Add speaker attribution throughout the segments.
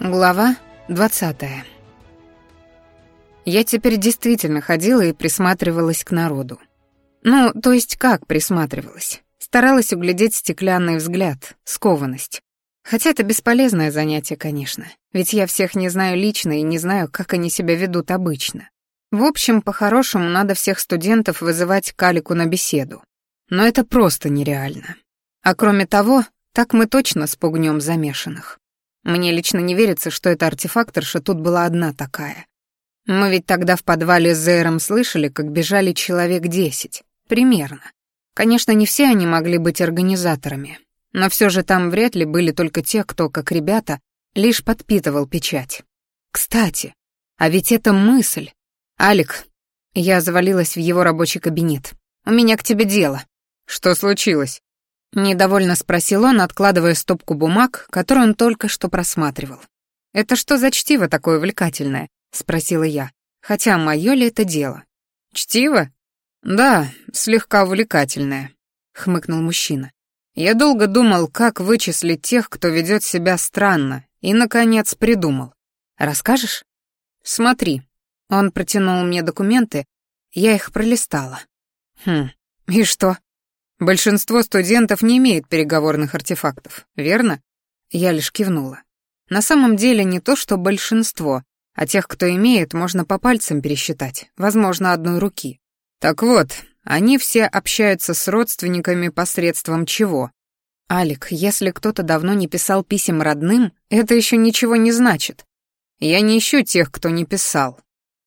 Speaker 1: Глава 20. Я теперь действительно ходила и присматривалась к народу. Ну, то есть как присматривалась? Старалась углядеть стеклянный взгляд, скованность. Хотя это бесполезное занятие, конечно, ведь я всех не знаю лично и не знаю, как они себя ведут обычно. В общем, по-хорошему надо всех студентов вызывать Калику на беседу. Но это просто нереально. А кроме того, так мы точно спугнем замешанных. Мне лично не верится, что эта артефакторша тут была одна такая. Мы ведь тогда в подвале с Зейром слышали, как бежали человек десять. Примерно. Конечно, не все они могли быть организаторами, но все же там вряд ли были только те, кто, как ребята, лишь подпитывал печать. Кстати, а ведь это мысль. Алик, я завалилась в его рабочий кабинет. У меня к тебе дело. Что случилось? Недовольно спросил он, откладывая стопку бумаг, которую он только что просматривал. «Это что за чтиво такое увлекательное?» — спросила я. «Хотя мое ли это дело?» «Чтиво?» «Да, слегка увлекательное», — хмыкнул мужчина. «Я долго думал, как вычислить тех, кто ведет себя странно, и, наконец, придумал. Расскажешь?» «Смотри». Он протянул мне документы, я их пролистала. «Хм, и что?» Большинство студентов не имеет переговорных артефактов, верно? Я лишь кивнула. На самом деле не то, что большинство, а тех, кто имеет, можно по пальцам пересчитать, возможно, одной руки. Так вот, они все общаются с родственниками посредством чего? Алик, если кто-то давно не писал писем родным, это еще ничего не значит. Я не ищу тех, кто не писал,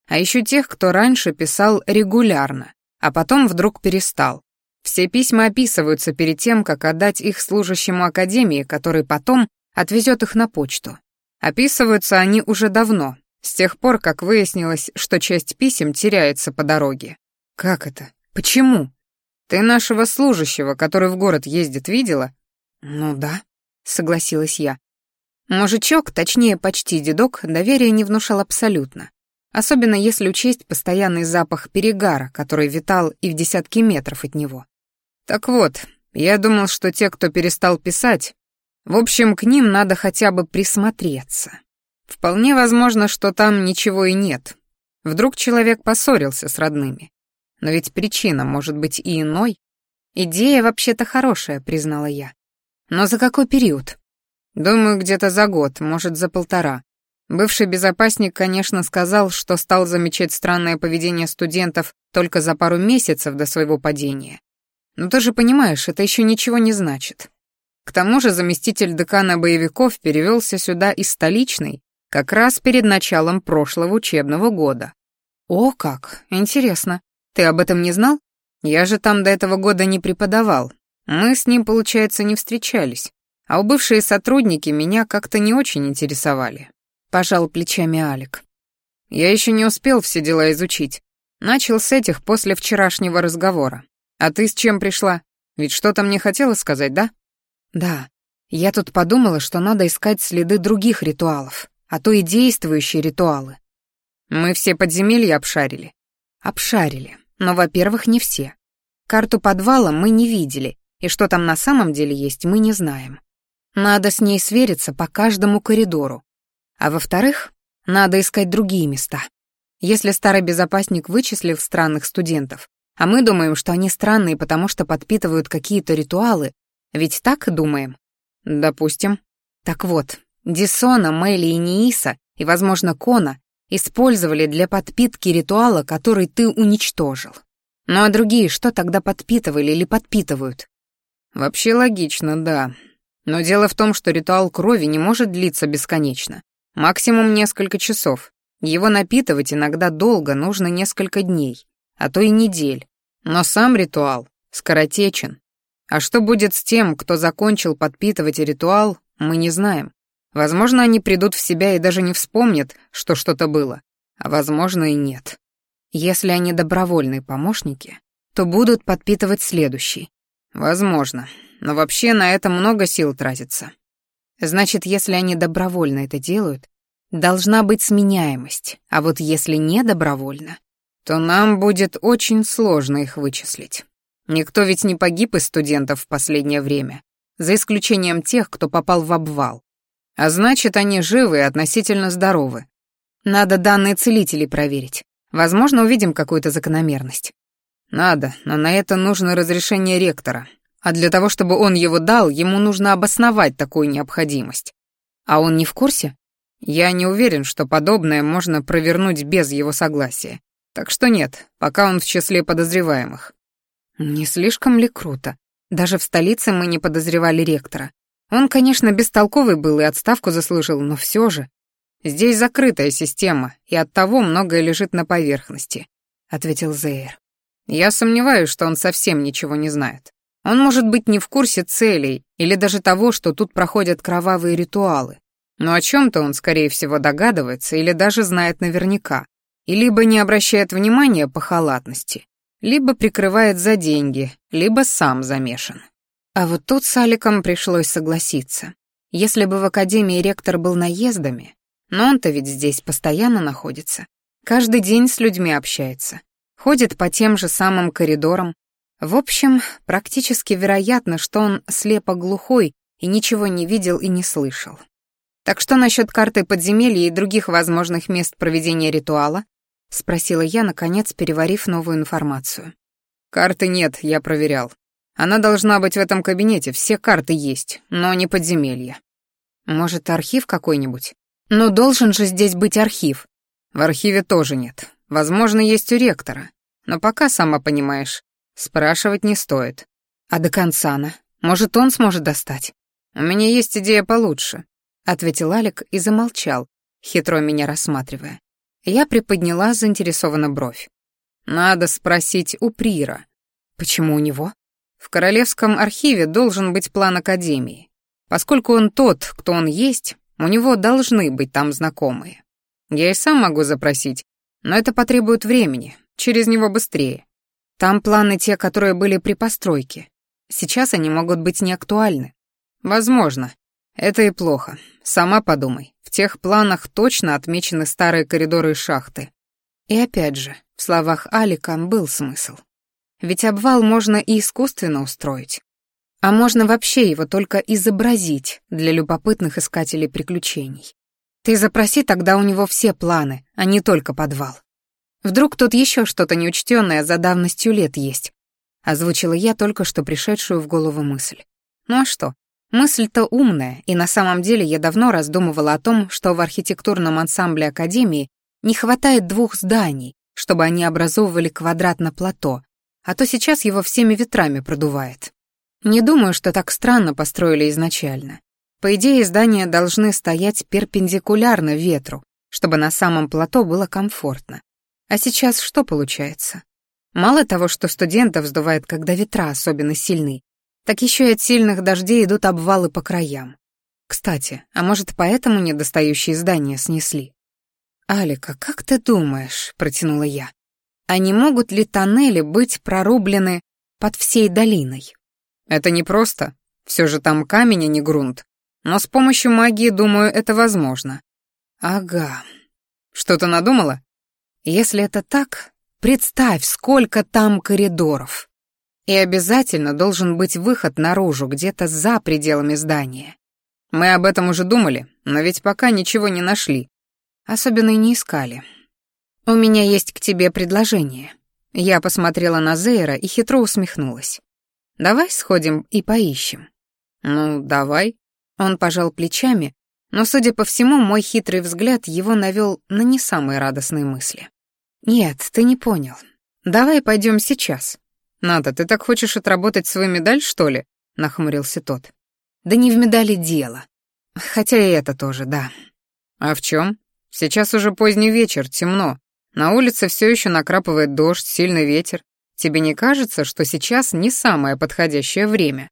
Speaker 1: а ищу тех, кто раньше писал регулярно, а потом вдруг перестал. Все письма описываются перед тем, как отдать их служащему академии, который потом отвезет их на почту. Описываются они уже давно, с тех пор, как выяснилось, что часть писем теряется по дороге. Как это? Почему? Ты нашего служащего, который в город ездит, видела? Ну да, согласилась я. Мужичок, точнее почти дедок, доверия не внушал абсолютно. Особенно если учесть постоянный запах перегара, который витал и в десятки метров от него. Так вот, я думал, что те, кто перестал писать, в общем, к ним надо хотя бы присмотреться. Вполне возможно, что там ничего и нет. Вдруг человек поссорился с родными. Но ведь причина может быть и иной. Идея вообще-то хорошая, признала я. Но за какой период? Думаю, где-то за год, может, за полтора. Бывший безопасник, конечно, сказал, что стал замечать странное поведение студентов только за пару месяцев до своего падения. Но ты же понимаешь, это еще ничего не значит. К тому же заместитель декана боевиков перевелся сюда из столичной как раз перед началом прошлого учебного года. О, как, интересно. Ты об этом не знал? Я же там до этого года не преподавал. Мы с ним, получается, не встречались. А у бывшие сотрудники меня как-то не очень интересовали. Пожал плечами Алик. Я еще не успел все дела изучить. Начал с этих после вчерашнего разговора. «А ты с чем пришла? Ведь что-то мне хотела сказать, да?» «Да. Я тут подумала, что надо искать следы других ритуалов, а то и действующие ритуалы. Мы все подземелья обшарили». «Обшарили. Но, во-первых, не все. Карту подвала мы не видели, и что там на самом деле есть, мы не знаем. Надо с ней свериться по каждому коридору. А во-вторых, надо искать другие места. Если старый безопасник вычислил странных студентов, а мы думаем, что они странные, потому что подпитывают какие-то ритуалы. Ведь так думаем? Допустим. Так вот, Дисона, Мэли и Нииса, и, возможно, Кона, использовали для подпитки ритуала, который ты уничтожил. Ну а другие что тогда подпитывали или подпитывают? Вообще логично, да. Но дело в том, что ритуал крови не может длиться бесконечно. Максимум несколько часов. Его напитывать иногда долго, нужно несколько дней а то и недель. Но сам ритуал скоротечен. А что будет с тем, кто закончил подпитывать ритуал, мы не знаем. Возможно, они придут в себя и даже не вспомнят, что что-то было, а возможно и нет. Если они добровольные помощники, то будут подпитывать следующий. Возможно, но вообще на это много сил тратится. Значит, если они добровольно это делают, должна быть сменяемость, а вот если не добровольно, то нам будет очень сложно их вычислить. Никто ведь не погиб из студентов в последнее время, за исключением тех, кто попал в обвал. А значит, они живы и относительно здоровы. Надо данные целителей проверить. Возможно, увидим какую-то закономерность. Надо, но на это нужно разрешение ректора. А для того, чтобы он его дал, ему нужно обосновать такую необходимость. А он не в курсе? Я не уверен, что подобное можно провернуть без его согласия. Так что нет, пока он в числе подозреваемых. Не слишком ли круто? Даже в столице мы не подозревали ректора. Он, конечно, бестолковый был и отставку заслужил, но все же. Здесь закрытая система, и оттого многое лежит на поверхности, ответил Зейр. Я сомневаюсь, что он совсем ничего не знает. Он может быть не в курсе целей или даже того, что тут проходят кровавые ритуалы. Но о чем то он, скорее всего, догадывается или даже знает наверняка, и либо не обращает внимания по халатности, либо прикрывает за деньги, либо сам замешан. А вот тут с Аликом пришлось согласиться. Если бы в академии ректор был наездами, но он-то ведь здесь постоянно находится. Каждый день с людьми общается. Ходит по тем же самым коридорам. В общем, практически вероятно, что он слепо-глухой и ничего не видел и не слышал. Так что насчет карты подземелья и других возможных мест проведения ритуала? — спросила я, наконец, переварив новую информацию. «Карты нет, я проверял. Она должна быть в этом кабинете, все карты есть, но не подземелье. Может, архив какой-нибудь? Но должен же здесь быть архив. В архиве тоже нет. Возможно, есть у ректора. Но пока, сама понимаешь, спрашивать не стоит. А до Концана? Может, он сможет достать? У меня есть идея получше», — ответил Алик и замолчал, хитро меня рассматривая. Я приподняла заинтересованно бровь. «Надо спросить у Прира». «Почему у него?» «В Королевском архиве должен быть план Академии. Поскольку он тот, кто он есть, у него должны быть там знакомые. Я и сам могу запросить, но это потребует времени, через него быстрее. Там планы те, которые были при постройке. Сейчас они могут быть неактуальны. Возможно. Это и плохо. Сама подумай тех планах точно отмечены старые коридоры и шахты. И опять же, в словах Алика был смысл. Ведь обвал можно и искусственно устроить. А можно вообще его только изобразить для любопытных искателей приключений. Ты запроси тогда у него все планы, а не только подвал. Вдруг тут еще что-то неучтенное за давностью лет есть. Озвучила я только что пришедшую в голову мысль. Ну а что? Мысль-то умная, и на самом деле я давно раздумывала о том, что в архитектурном ансамбле Академии не хватает двух зданий, чтобы они образовывали квадрат на плато, а то сейчас его всеми ветрами продувает. Не думаю, что так странно построили изначально. По идее, здания должны стоять перпендикулярно ветру, чтобы на самом плато было комфортно. А сейчас что получается? Мало того, что студентов сдувает, когда ветра особенно сильны, так еще и от сильных дождей идут обвалы по краям. Кстати, а может, поэтому недостающие здания снесли? «Алика, как ты думаешь?» — протянула я. «А не могут ли тоннели быть прорублены под всей долиной?» «Это непросто. Все же там камень, а не грунт. Но с помощью магии, думаю, это возможно». «Ага. Что-то надумала?» «Если это так, представь, сколько там коридоров. И обязательно должен быть выход наружу, где-то за пределами здания. Мы об этом уже думали, но ведь пока ничего не нашли. Особенно и не искали. У меня есть к тебе предложение. Я посмотрела на Зейра и хитро усмехнулась. Давай сходим и поищем. Ну, давай. Он пожал плечами, но, судя по всему, мой хитрый взгляд его навел на не самые радостные мысли. Нет, ты не понял. Давай пойдем сейчас. «Ната, ты так хочешь отработать свою медаль, что ли?» — нахмурился тот. «Да не в медали дело. Хотя и это тоже, да». «А в чем? Сейчас уже поздний вечер, темно. На улице все еще накрапывает дождь, сильный ветер. Тебе не кажется, что сейчас не самое подходящее время?»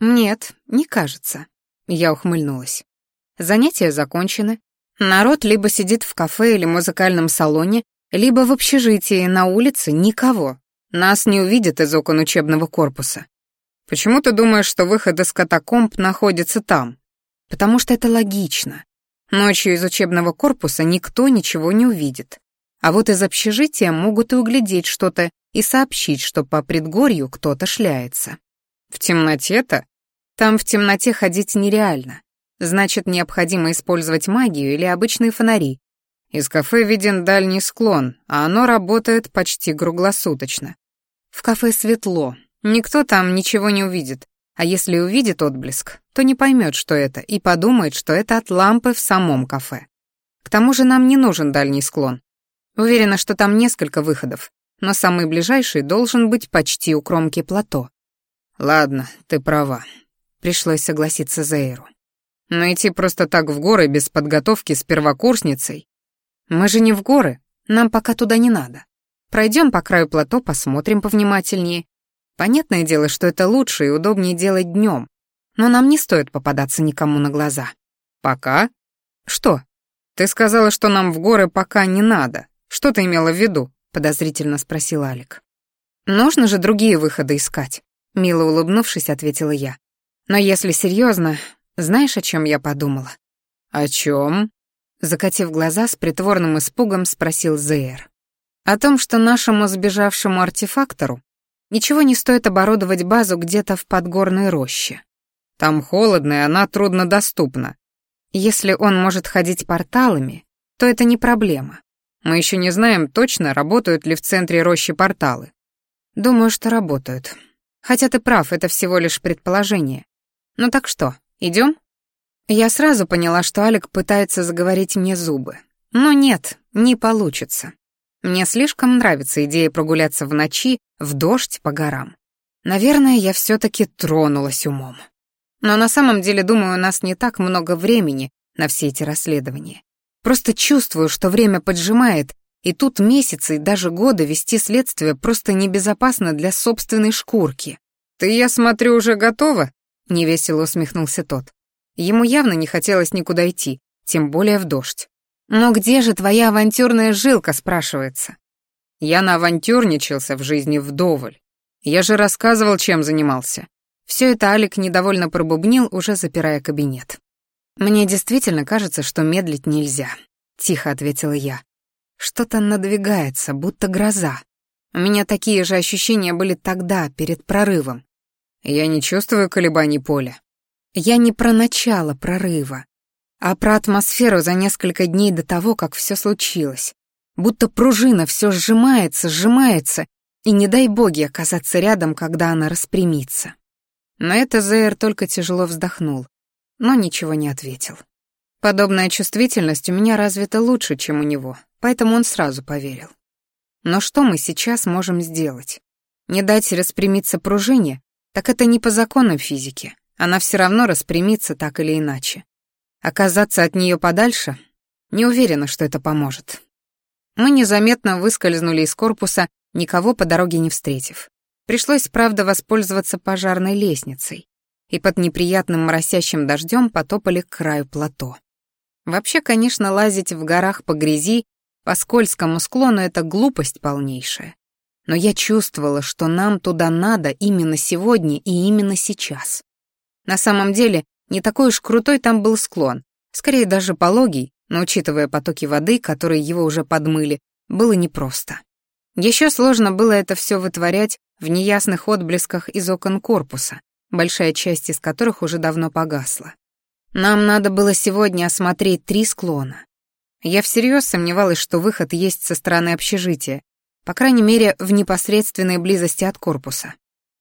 Speaker 1: «Нет, не кажется», — я ухмыльнулась. «Занятия закончены. Народ либо сидит в кафе или музыкальном салоне, либо в общежитии на улице никого. Нас не увидят из окон учебного корпуса. Почему ты думаешь, что выход из катакомб находится там? Потому что это логично. Ночью из учебного корпуса никто ничего не увидит. А вот из общежития могут и углядеть что-то и сообщить, что по предгорью кто-то шляется. В темноте-то? Там в темноте ходить нереально. Значит, необходимо использовать магию или обычные фонари. Из кафе виден дальний склон, а оно работает почти круглосуточно. В кафе светло, никто там ничего не увидит, а если увидит отблеск, то не поймет, что это, и подумает, что это от лампы в самом кафе. К тому же нам не нужен дальний склон. Уверена, что там несколько выходов, но самый ближайший должен быть почти у кромки плато. Ладно, ты права. Пришлось согласиться Зейру. Но идти просто так в горы без подготовки с первокурсницей... Мы же не в горы, нам пока туда не надо. Пройдем по краю плато, посмотрим повнимательнее. Понятное дело, что это лучше и удобнее делать днем, но нам не стоит попадаться никому на глаза. Пока? Что? Ты сказала, что нам в горы пока не надо. Что ты имела в виду? подозрительно спросил Алик. Нужно же другие выходы искать, мило улыбнувшись, ответила я. Но если серьезно, знаешь, о чем я подумала? О чем? Закатив глаза с притворным испугом, спросил Зейр. О том, что нашему сбежавшему артефактору ничего не стоит оборудовать базу где-то в подгорной роще. Там холодно, и она труднодоступна. Если он может ходить порталами, то это не проблема. Мы еще не знаем точно, работают ли в центре рощи порталы. Думаю, что работают. Хотя ты прав, это всего лишь предположение. Ну так что, идем? Я сразу поняла, что Алик пытается заговорить мне зубы. Но нет, не получится. Мне слишком нравится идея прогуляться в ночи, в дождь по горам. Наверное, я все таки тронулась умом. Но на самом деле, думаю, у нас не так много времени на все эти расследования. Просто чувствую, что время поджимает, и тут месяцы и даже годы вести следствие просто небезопасно для собственной шкурки. «Ты, я смотрю, уже готова?» — невесело усмехнулся тот. Ему явно не хотелось никуда идти, тем более в дождь. «Но где же твоя авантюрная жилка?» — спрашивается. Я наавантюрничался в жизни вдоволь. Я же рассказывал, чем занимался. Все это Алик недовольно пробубнил, уже запирая кабинет. «Мне действительно кажется, что медлить нельзя», — тихо ответила я. «Что-то надвигается, будто гроза. У меня такие же ощущения были тогда, перед прорывом. Я не чувствую колебаний поля. Я не про начало прорыва, а про атмосферу за несколько дней до того, как все случилось. Будто пружина все сжимается, сжимается, и не дай боги оказаться рядом, когда она распрямится. На это Зейр только тяжело вздохнул, но ничего не ответил. Подобная чувствительность у меня развита лучше, чем у него, поэтому он сразу поверил. Но что мы сейчас можем сделать? Не дать распрямиться пружине, так это не по законам физики. Она все равно распрямится так или иначе. Оказаться от нее подальше? Не уверена, что это поможет. Мы незаметно выскользнули из корпуса, никого по дороге не встретив. Пришлось, правда, воспользоваться пожарной лестницей и под неприятным моросящим дождем потопали к краю плато. Вообще, конечно, лазить в горах по грязи, по скользкому склону — это глупость полнейшая. Но я чувствовала, что нам туда надо именно сегодня и именно сейчас. На самом деле, не такой уж крутой там был склон, скорее даже пологий, но учитывая потоки воды, которые его уже подмыли, было непросто. Еще сложно было это все вытворять в неясных отблесках из окон корпуса, большая часть из которых уже давно погасла. Нам надо было сегодня осмотреть три склона. Я всерьез сомневалась, что выход есть со стороны общежития, по крайней мере, в непосредственной близости от корпуса.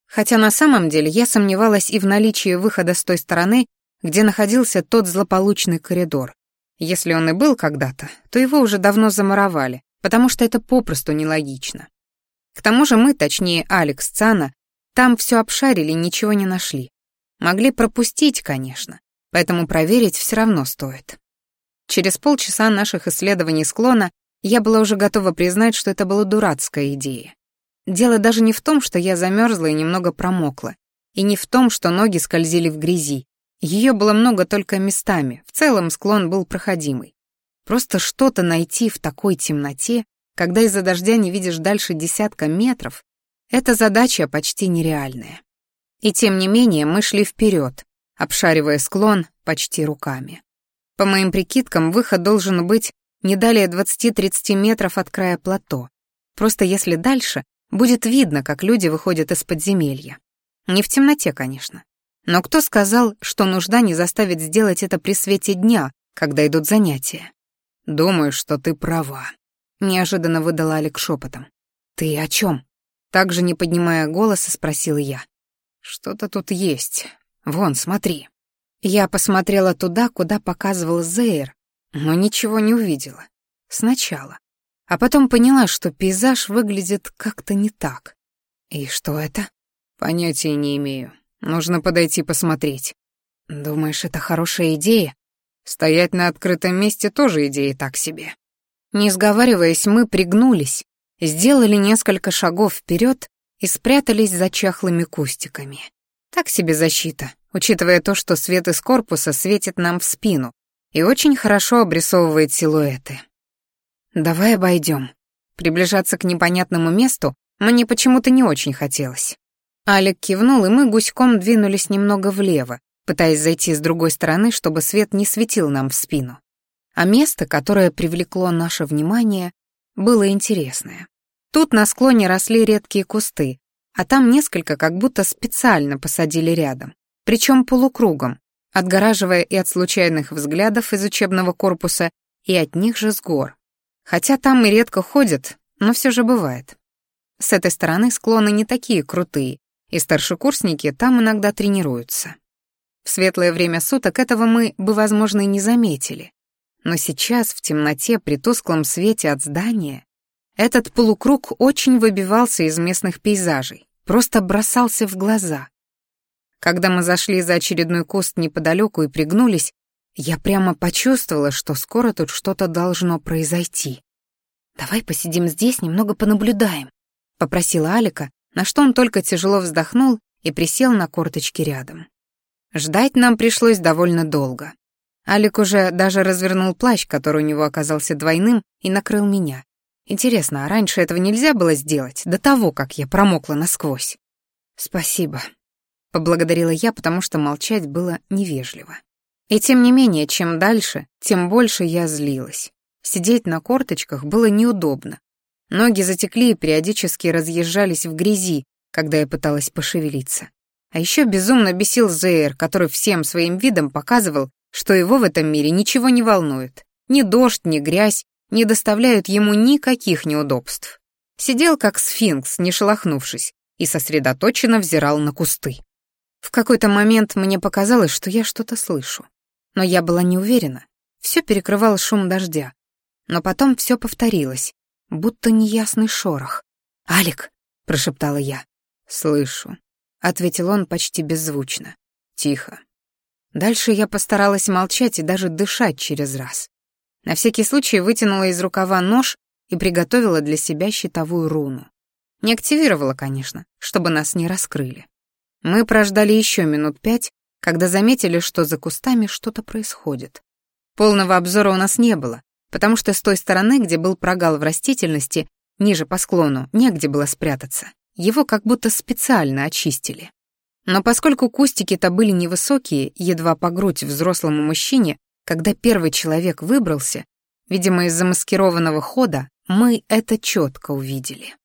Speaker 1: Хотя на самом деле я сомневалась и в наличии выхода с той стороны, где находился тот злополучный коридор. Если он и был когда-то, то его уже давно замуровали, потому что это попросту нелогично. К тому же мы, точнее Алекс Цана, там все обшарили, ничего не нашли. Могли пропустить, конечно, поэтому проверить все равно стоит. Через полчаса наших исследований склона я была уже готова признать, что это была дурацкая идея. Дело даже не в том, что я замерзла и немного промокла, и не в том, что ноги скользили в грязи. Ее было много только местами, в целом склон был проходимый. Просто что-то найти в такой темноте, когда из-за дождя не видишь дальше десятка метров, эта задача почти нереальная. И тем не менее мы шли вперед, обшаривая склон почти руками. По моим прикидкам, выход должен быть не далее 20-30 метров от края плато. Просто если дальше, будет видно, как люди выходят из подземелья. Не в темноте, конечно. Но кто сказал, что нужда не заставит сделать это при свете дня, когда идут занятия?
Speaker 2: «Думаю, что ты права», — неожиданно выдала Алик шепотом.
Speaker 1: «Ты о чем? Также не поднимая голоса, спросила я.
Speaker 2: «Что-то тут есть. Вон, смотри».
Speaker 1: Я посмотрела туда, куда показывал Зейр, но ничего не увидела. Сначала. А потом поняла, что пейзаж выглядит как-то не так. И что это?
Speaker 2: Понятия не имею. Нужно подойти посмотреть.
Speaker 1: Думаешь, это хорошая идея?
Speaker 2: Стоять на открытом месте тоже идея так себе.
Speaker 1: Не сговариваясь, мы пригнулись, сделали несколько шагов вперед и спрятались за чахлыми кустиками. Так себе защита, учитывая то, что свет из корпуса светит нам в спину и очень хорошо обрисовывает силуэты. «Давай обойдем. Приближаться к непонятному месту мне почему-то не очень хотелось. Алик кивнул, и мы гуськом двинулись немного влево, пытаясь зайти с другой стороны, чтобы свет не светил нам в спину. А место, которое привлекло наше внимание, было интересное. Тут на склоне росли редкие кусты, а там несколько как будто специально посадили рядом, причем полукругом, отгораживая и от случайных взглядов из учебного корпуса, и от них же с гор. Хотя там и редко ходят, но все же бывает. С этой стороны склоны не такие крутые, и старшекурсники там иногда тренируются. В светлое время суток этого мы бы, возможно, и не заметили. Но сейчас, в темноте, при тусклом свете от здания, этот полукруг очень выбивался из местных пейзажей, просто бросался в глаза. Когда мы зашли за очередной куст неподалеку и пригнулись, я прямо почувствовала, что скоро тут что-то должно произойти. «Давай посидим здесь, немного понаблюдаем», — попросила Алика, на что он только тяжело вздохнул и присел на корточки рядом. Ждать нам пришлось довольно долго. Алик уже даже развернул плащ, который у него оказался двойным, и накрыл меня. Интересно, а раньше этого нельзя было сделать, до того, как я промокла насквозь? «Спасибо», — поблагодарила я, потому что молчать было невежливо. И тем не менее, чем дальше, тем больше я злилась. Сидеть на корточках было неудобно. Ноги затекли и периодически разъезжались в грязи, когда я пыталась пошевелиться. А еще безумно бесил Зейр, который всем своим видом показывал, что его в этом мире ничего не волнует. Ни дождь, ни грязь, не доставляют ему никаких неудобств. Сидел как сфинкс, не шелохнувшись, и сосредоточенно взирал на кусты. В какой-то момент мне показалось, что я что-то слышу. Но я была не уверена. Все перекрывал шум дождя. Но потом все повторилось, будто неясный шорох. «Алик!» — прошептала я.
Speaker 2: «Слышу», — ответил он почти беззвучно. «Тихо».
Speaker 1: Дальше я постаралась молчать и даже дышать через раз. На всякий случай вытянула из рукава нож и приготовила для себя щитовую руну. Не активировала, конечно, чтобы нас не раскрыли. Мы прождали еще минут пять, когда заметили, что за кустами что-то происходит. Полного обзора у нас не было, потому что с той стороны, где был прогал в растительности, ниже по склону, негде было спрятаться. Его как будто специально очистили. Но поскольку кустики-то были невысокие, едва по грудь взрослому мужчине, когда первый человек выбрался, видимо, из замаскированного хода, мы это четко увидели.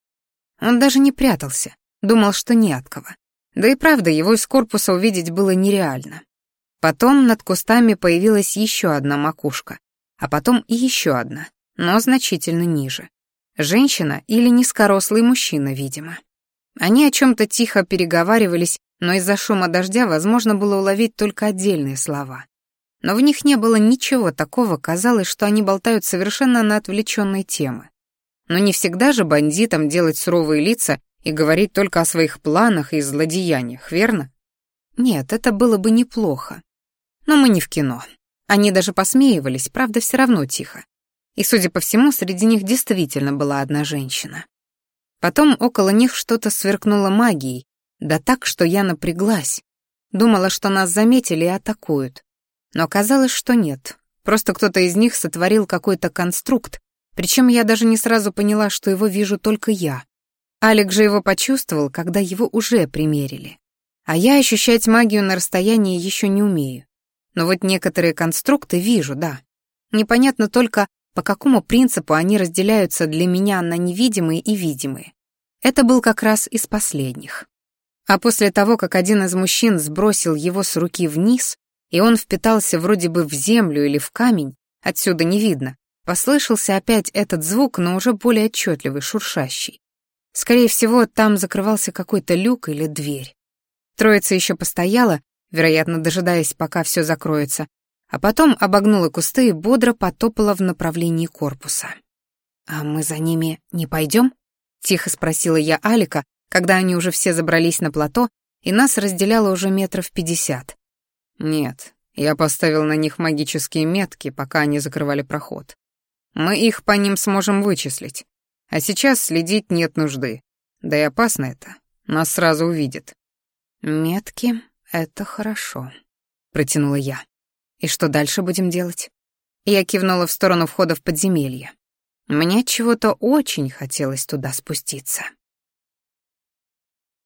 Speaker 1: Он даже не прятался, думал, что не от кого. Да и правда, его из корпуса увидеть было нереально. Потом над кустами появилась еще одна макушка, а потом и еще одна, но значительно ниже. Женщина или низкорослый мужчина, видимо. Они о чем-то тихо переговаривались, но из-за шума дождя возможно было уловить только отдельные слова но в них не было ничего такого, казалось, что они болтают совершенно на отвлеченные темы. Но не всегда же бандитам делать суровые лица и говорить только о своих планах и злодеяниях, верно? Нет, это было бы неплохо. Но мы не в кино. Они даже посмеивались, правда, все равно тихо. И, судя по всему, среди них действительно была одна женщина. Потом около них что-то сверкнуло магией, да так, что я напряглась. Думала, что нас заметили и атакуют. Но оказалось, что нет. Просто кто-то из них сотворил какой-то конструкт, причем я даже не сразу поняла, что его вижу только я. Алик же его почувствовал, когда его уже примерили. А я ощущать магию на расстоянии еще не умею. Но вот некоторые конструкты вижу, да. Непонятно только, по какому принципу они разделяются для меня на невидимые и видимые. Это был как раз из последних. А после того, как один из мужчин сбросил его с руки вниз, и он впитался вроде бы в землю или в камень, отсюда не видно, послышался опять этот звук, но уже более отчетливый, шуршащий. Скорее всего, там закрывался какой-то люк или дверь. Троица еще постояла, вероятно, дожидаясь, пока все закроется, а потом обогнула кусты и бодро потопала в направлении корпуса. «А мы за ними не пойдем? тихо спросила я Алика, когда они уже все забрались на плато, и нас разделяло уже метров пятьдесят. «Нет, я поставил на них магические метки, пока они закрывали проход. Мы их по ним сможем вычислить. А сейчас следить нет нужды. Да и опасно это. Нас сразу увидят». «Метки — это хорошо», — протянула я. «И что дальше будем делать?» Я кивнула в сторону входа в подземелье. Мне чего-то очень хотелось туда спуститься.